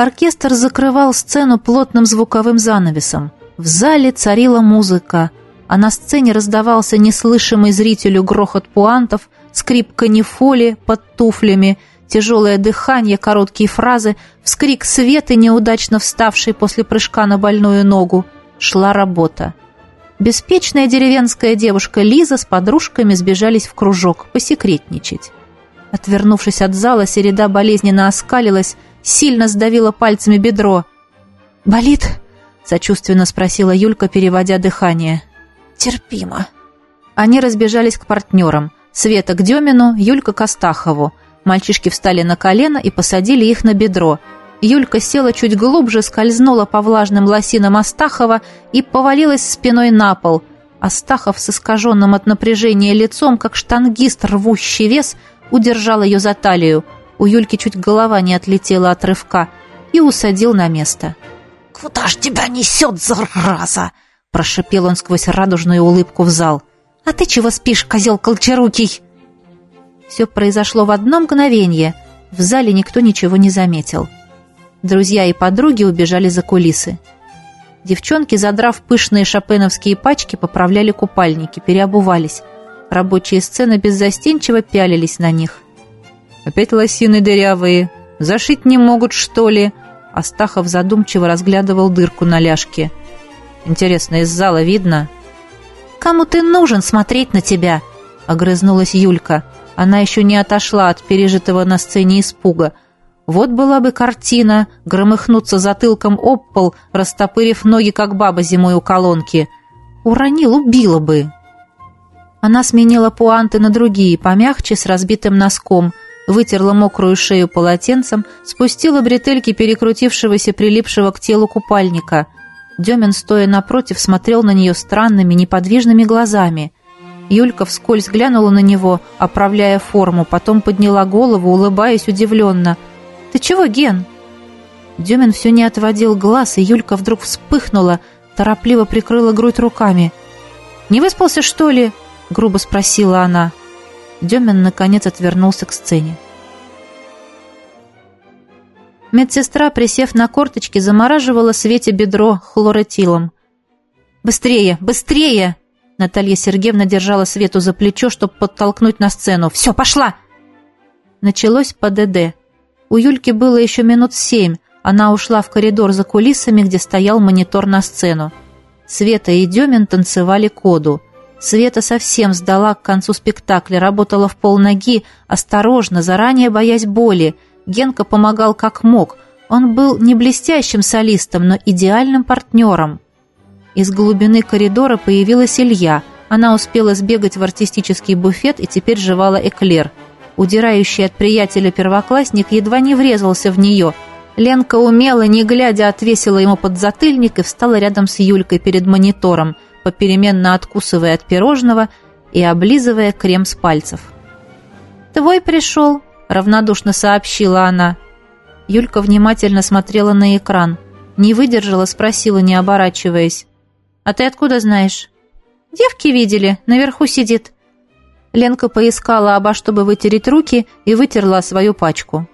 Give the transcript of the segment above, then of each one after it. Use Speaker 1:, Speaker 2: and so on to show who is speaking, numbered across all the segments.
Speaker 1: Оркестр закрывал сцену плотным звуковым занавесом. В зале царила музыка, а на сцене раздавался неслышимый зрителю грохот пуантов, скрип канифоли под туфлями, тяжелое дыхание, короткие фразы, вскрик Светы, неудачно вставшей после прыжка на больную ногу. Шла работа. Беспечная деревенская девушка Лиза с подружками сбежались в кружок посекретничать. Отвернувшись от зала, Середа болезненно оскалилась, сильно сдавила пальцами бедро. «Болит?» — сочувственно спросила Юлька, переводя дыхание. «Терпимо». Они разбежались к партнерам. Света к Демину, Юлька к Астахову. Мальчишки встали на колено и посадили их на бедро. Юлька села чуть глубже, скользнула по влажным лосинам Астахова и повалилась спиной на пол. Астахов с искаженным от напряжения лицом, как штангист, рвущий вес, удержал ее за талию. У Юльки чуть голова не отлетела от рывка и усадил на место.
Speaker 2: «Куда ж тебя несет, зараза?»
Speaker 1: прошипел он сквозь радужную улыбку в зал. «А ты чего спишь, козел колчарукий?» Все произошло в одно мгновение. В зале никто ничего не заметил. Друзья и подруги убежали за кулисы. Девчонки, задрав пышные шопеновские пачки, поправляли купальники, переобувались. Рабочие сцены беззастенчиво пялились на них. «Опять лосины дырявые. Зашить не могут, что ли?» Астахов задумчиво разглядывал дырку на ляжке. «Интересно, из зала видно?» «Кому ты нужен смотреть на тебя?» — огрызнулась Юлька. Она еще не отошла от пережитого на сцене испуга. Вот была бы картина, громыхнуться затылком об пол, растопырив ноги, как баба зимой у колонки. Уронил, убила бы. Она сменила пуанты на другие, помягче, с разбитым носком, вытерла мокрую шею полотенцем, спустила бретельки перекрутившегося, прилипшего к телу купальника. Демин, стоя напротив, смотрел на нее странными, неподвижными глазами. Юлька вскользь глянула на него, оправляя форму, потом подняла голову, улыбаясь удивленно. «Ты чего, Ген?» Демин все не отводил глаз, и Юлька вдруг вспыхнула, торопливо прикрыла грудь руками. «Не выспался, что ли?» — грубо спросила она. Демин, наконец, отвернулся к сцене. Медсестра, присев на корточки, замораживала Свете бедро хлоротилом. «Быстрее! Быстрее!» Наталья Сергеевна держала Свету за плечо, чтобы подтолкнуть на сцену. «Все, пошла!» Началось по ДД. У Юльки было еще минут семь. Она ушла в коридор за кулисами, где стоял монитор на сцену. Света и Демин танцевали коду. Света совсем сдала к концу спектакля, работала в полноги, осторожно, заранее боясь боли. Генка помогал как мог. Он был не блестящим солистом, но идеальным партнером. Из глубины коридора появилась Илья. Она успела сбегать в артистический буфет и теперь жевала эклер. Удирающий от приятеля первоклассник едва не врезался в нее. Ленка умело, не глядя, отвесила ему подзатыльник и встала рядом с Юлькой перед монитором, попеременно откусывая от пирожного и облизывая крем с пальцев. «Твой пришел», — равнодушно сообщила она. Юлька внимательно смотрела на экран. Не выдержала, спросила, не оборачиваясь. «А ты откуда знаешь?» «Девки видели, наверху сидит». Ленка поискала обо чтобы вытереть руки и вытерла свою пачку.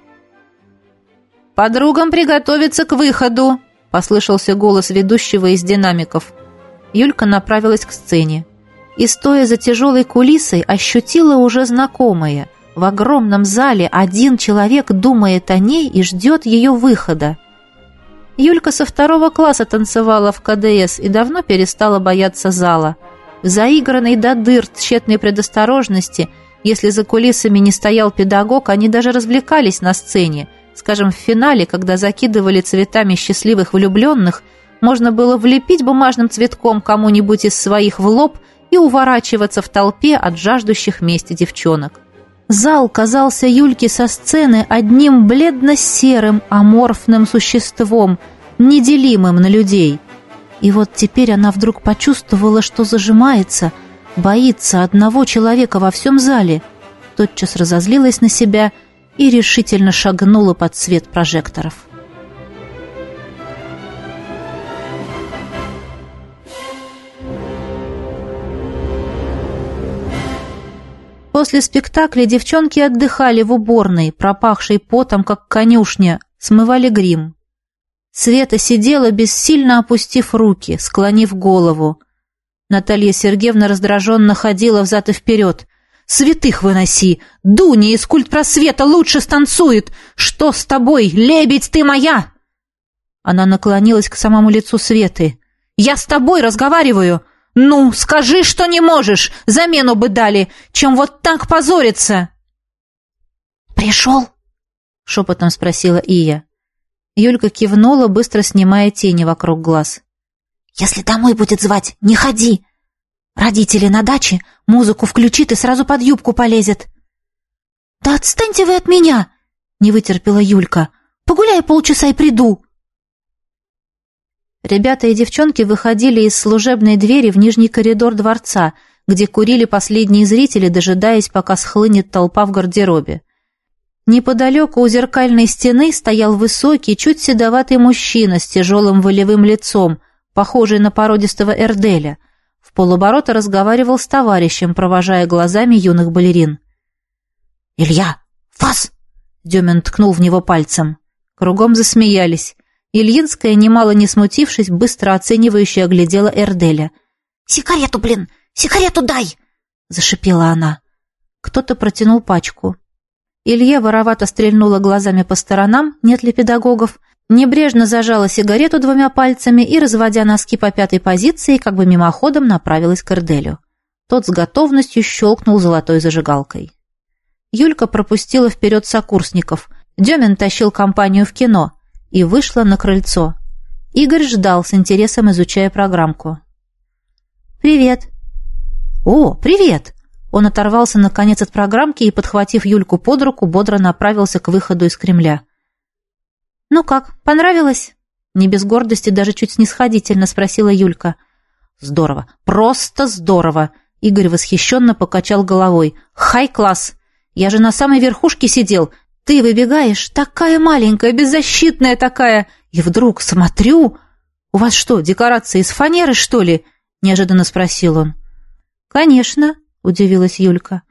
Speaker 1: «Подругам приготовиться к выходу!» – послышался голос ведущего из динамиков. Юлька направилась к сцене. И, стоя за тяжелой кулисой, ощутила уже знакомое. В огромном зале один человек думает о ней и ждет ее выхода. Юлька со второго класса танцевала в КДС и давно перестала бояться зала. Заигранный до дыр тщетной предосторожности, если за кулисами не стоял педагог, они даже развлекались на сцене. Скажем, в финале, когда закидывали цветами счастливых влюбленных, можно было влепить бумажным цветком кому-нибудь из своих в лоб и уворачиваться в толпе от жаждущих мести девчонок. Зал казался Юльке со сцены одним бледно-серым аморфным существом, неделимым на людей. И вот теперь она вдруг почувствовала, что зажимается, боится одного человека во всем зале. Тотчас разозлилась на себя и решительно шагнула под свет прожекторов. После спектакля девчонки отдыхали в уборной, пропахшей потом, как конюшня, смывали грим. Света сидела, бессильно опустив руки, склонив голову. Наталья Сергеевна раздраженно ходила взад и вперед. «Святых выноси! Дуня из культпросвета лучше станцует! Что с тобой, лебедь ты моя?» Она наклонилась к самому лицу Светы. «Я с тобой разговариваю! Ну, скажи, что не можешь! Замену бы дали, чем вот так позориться!»
Speaker 2: «Пришел?»
Speaker 1: — шепотом спросила Ия. Юлька кивнула, быстро снимая тени вокруг глаз.
Speaker 2: «Если домой будет звать, не ходи! Родители на даче, музыку включит и сразу под юбку полезет!» «Да отстаньте вы от меня!» — не вытерпела Юлька. «Погуляю полчаса и приду!»
Speaker 1: Ребята и девчонки выходили из служебной двери в нижний коридор дворца, где курили последние зрители, дожидаясь, пока схлынет толпа в гардеробе. Неподалеку у зеркальной стены стоял высокий, чуть седоватый мужчина с тяжелым волевым лицом, похожий на породистого Эрделя. В полоборота разговаривал с товарищем, провожая глазами юных балерин.
Speaker 2: «Илья, вас!»
Speaker 1: — Демин ткнул в него пальцем. Кругом засмеялись. Ильинская, немало не смутившись, быстро оценивающе оглядела Эрделя.
Speaker 2: «Сигарету, блин! Сигарету дай!» — зашипела она.
Speaker 1: Кто-то протянул пачку. Илья воровато стрельнула глазами по сторонам, нет ли педагогов, небрежно зажала сигарету двумя пальцами и, разводя носки по пятой позиции, как бы мимоходом направилась к Эрделю. Тот с готовностью щелкнул золотой зажигалкой. Юлька пропустила вперед сокурсников. Демин тащил компанию в кино и вышла на крыльцо. Игорь ждал, с интересом изучая программку. «Привет!» «О, привет!» Он оторвался, наконец, от программки и, подхватив Юльку под руку, бодро направился к выходу из Кремля. «Ну как, понравилось?» Не без гордости, даже чуть снисходительно спросила Юлька. «Здорово, просто здорово!» Игорь восхищенно покачал головой. «Хай-класс! Я же на самой верхушке сидел. Ты выбегаешь, такая маленькая, беззащитная такая. И вдруг смотрю... У вас что, декорации из фанеры, что ли?» Неожиданно спросил он. «Конечно», удивилась Юлька.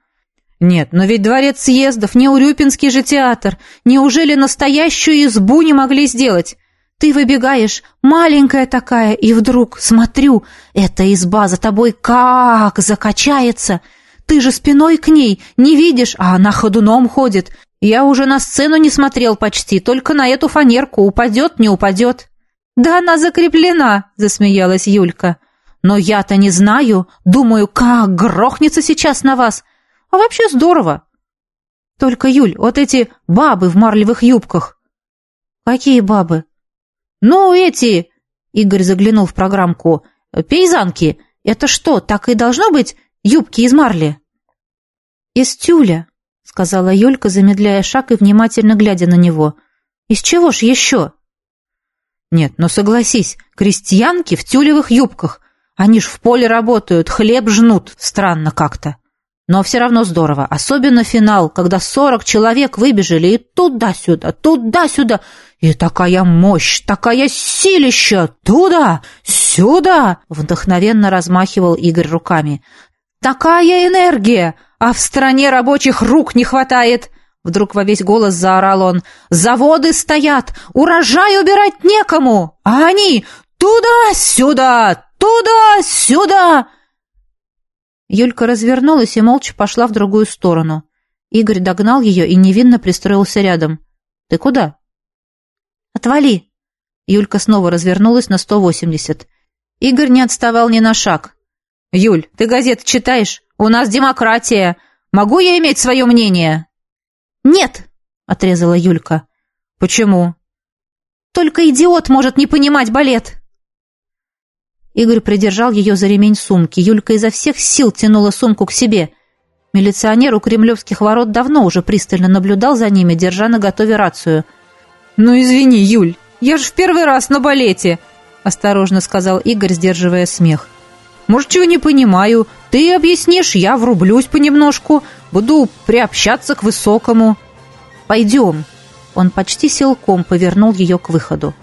Speaker 1: «Нет, но ведь дворец съездов, не Урюпинский же театр. Неужели настоящую избу не могли сделать? Ты выбегаешь, маленькая такая, и вдруг, смотрю, эта изба за тобой как закачается. Ты же спиной к ней, не видишь, а она ходуном ходит. Я уже на сцену не смотрел почти, только на эту фанерку, упадет, не упадет». «Да она закреплена», — засмеялась Юлька. Но я-то не знаю. Думаю, как грохнется сейчас на вас. А вообще здорово. Только, Юль, вот эти бабы в марлевых юбках. Какие бабы? Ну, эти... Игорь заглянул в программку. Пейзанки. Это что, так и должно быть юбки из марли? Из тюля, сказала Юлька, замедляя шаг и внимательно глядя на него. Из чего ж еще? Нет, ну согласись, крестьянки в тюлевых юбках. Они ж в поле работают, хлеб жнут. Странно как-то. Но все равно здорово. Особенно финал, когда сорок человек выбежали и туда-сюда, туда-сюда. И такая мощь, такая силища. Туда, сюда. Вдохновенно размахивал Игорь руками. Такая энергия. А в стране рабочих рук не хватает. Вдруг во весь голос заорал он. «Заводы стоят! Урожай убирать некому! А они туда-сюда, «Туда-сюда!» Юлька развернулась и молча пошла в другую сторону. Игорь догнал ее и невинно пристроился рядом. «Ты куда?» «Отвали!» Юлька снова развернулась на сто восемьдесят. Игорь не отставал ни на шаг. «Юль, ты газеты читаешь? У нас демократия. Могу я иметь свое мнение?» «Нет!» — отрезала Юлька. «Почему?» «Только идиот может не понимать балет!» Игорь придержал ее за ремень сумки. Юлька изо всех сил тянула сумку к себе. Милиционер у кремлевских ворот давно уже пристально наблюдал за ними, держа на готове рацию. «Ну извини, Юль, я же в первый раз на балете!» осторожно сказал Игорь, сдерживая смех. «Может, чего не понимаю. Ты объяснишь, я врублюсь понемножку. Буду приобщаться к высокому». «Пойдем». Он почти силком повернул ее к выходу.